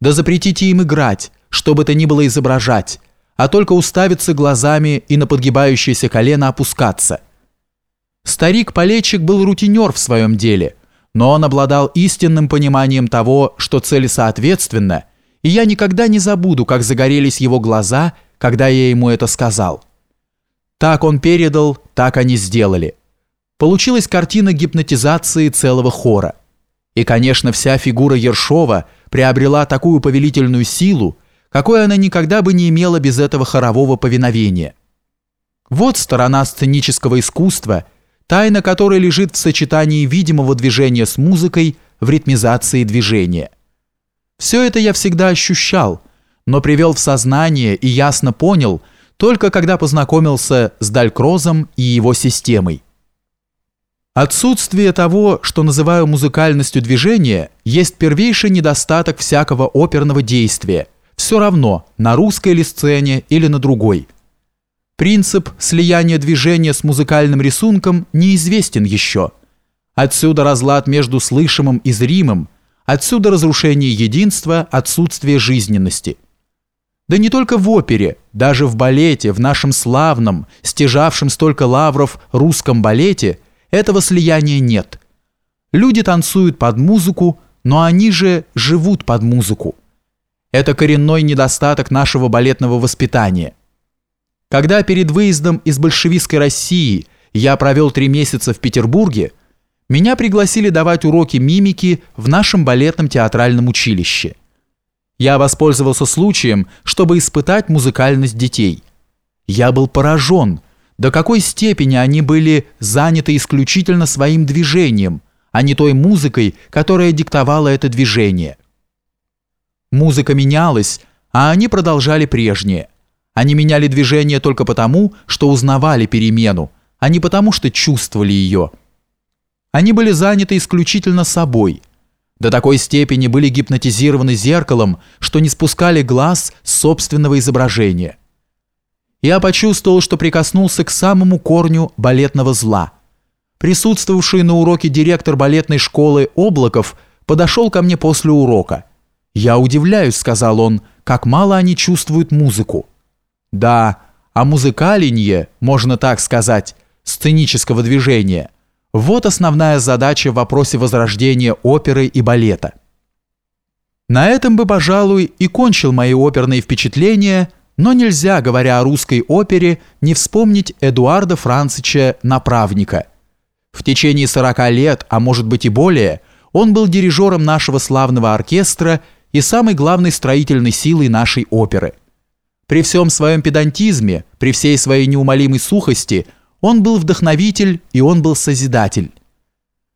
Да запретите им играть, что бы то ни было изображать, а только уставиться глазами и на подгибающееся колено опускаться. Старик-полетчик был рутинер в своем деле, но он обладал истинным пониманием того, что цели соответственна, и я никогда не забуду, как загорелись его глаза, когда я ему это сказал. Так он передал, так они сделали. Получилась картина гипнотизации целого хора. И, конечно, вся фигура Ершова приобрела такую повелительную силу, какой она никогда бы не имела без этого хорового повиновения. Вот сторона сценического искусства, тайна которой лежит в сочетании видимого движения с музыкой в ритмизации движения. Все это я всегда ощущал, но привел в сознание и ясно понял, только когда познакомился с Далькрозом и его системой. Отсутствие того, что называю музыкальностью движения, есть первейший недостаток всякого оперного действия, все равно, на русской ли сцене или на другой. Принцип слияния движения с музыкальным рисунком неизвестен еще. Отсюда разлад между слышимым и зримым, отсюда разрушение единства, отсутствие жизненности. Да не только в опере, даже в балете, в нашем славном, стяжавшем столько лавров русском балете – этого слияния нет. Люди танцуют под музыку, но они же живут под музыку. Это коренной недостаток нашего балетного воспитания. Когда перед выездом из большевистской России я провел три месяца в Петербурге, меня пригласили давать уроки мимики в нашем балетном театральном училище. Я воспользовался случаем, чтобы испытать музыкальность детей. Я был поражен – до какой степени они были заняты исключительно своим движением, а не той музыкой, которая диктовала это движение. Музыка менялась, а они продолжали прежнее. Они меняли движение только потому, что узнавали перемену, а не потому, что чувствовали ее. Они были заняты исключительно собой. До такой степени были гипнотизированы зеркалом, что не спускали глаз собственного изображения я почувствовал, что прикоснулся к самому корню балетного зла. Присутствовавший на уроке директор балетной школы Облаков подошел ко мне после урока. «Я удивляюсь», — сказал он, — «как мало они чувствуют музыку». «Да, а музыкалинье, можно так сказать, сценического движения, вот основная задача в вопросе возрождения оперы и балета». На этом бы, пожалуй, и кончил мои оперные впечатления — но нельзя, говоря о русской опере, не вспомнить Эдуарда Францича Направника. В течение 40 лет, а может быть и более, он был дирижером нашего славного оркестра и самой главной строительной силой нашей оперы. При всем своем педантизме, при всей своей неумолимой сухости, он был вдохновитель и он был созидатель.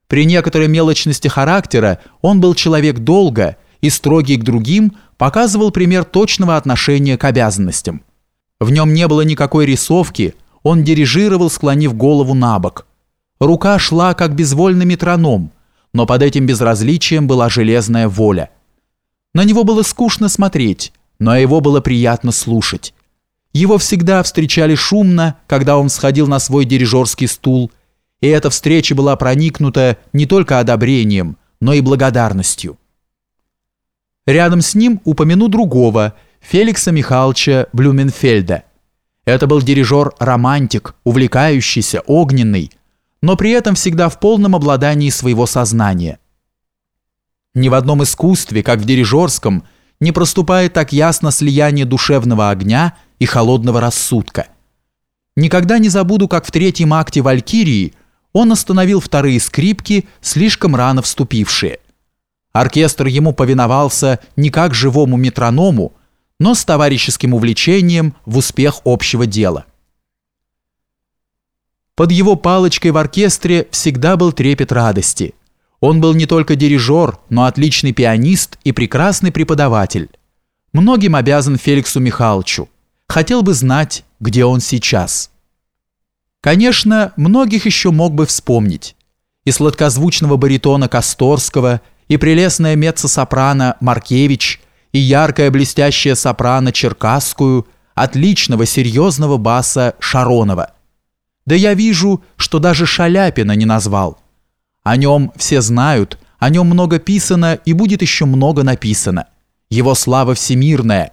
При некоторой мелочности характера он был человек долго и строгий к другим, показывал пример точного отношения к обязанностям. В нем не было никакой рисовки, он дирижировал, склонив голову на бок. Рука шла, как безвольный метроном, но под этим безразличием была железная воля. На него было скучно смотреть, но его было приятно слушать. Его всегда встречали шумно, когда он сходил на свой дирижерский стул, и эта встреча была проникнута не только одобрением, но и благодарностью. Рядом с ним упомяну другого, Феликса Михайловича Блюменфельда. Это был дирижер-романтик, увлекающийся, огненный, но при этом всегда в полном обладании своего сознания. Ни в одном искусстве, как в дирижерском, не проступает так ясно слияние душевного огня и холодного рассудка. Никогда не забуду, как в третьем акте «Валькирии» он остановил вторые скрипки, слишком рано вступившие. Оркестр ему повиновался не как живому метроному, но с товарищеским увлечением в успех общего дела. Под его палочкой в оркестре всегда был трепет радости. Он был не только дирижер, но отличный пианист и прекрасный преподаватель. Многим обязан Феликсу Михайловичу. Хотел бы знать, где он сейчас. Конечно, многих еще мог бы вспомнить. И сладкозвучного баритона Косторского – и прелестная меццо-сопрано Маркевич, и яркая блестящая сопрано Черкасскую, отличного серьезного баса Шаронова. Да я вижу, что даже Шаляпина не назвал. О нем все знают, о нем много писано и будет еще много написано. его слава всемирная,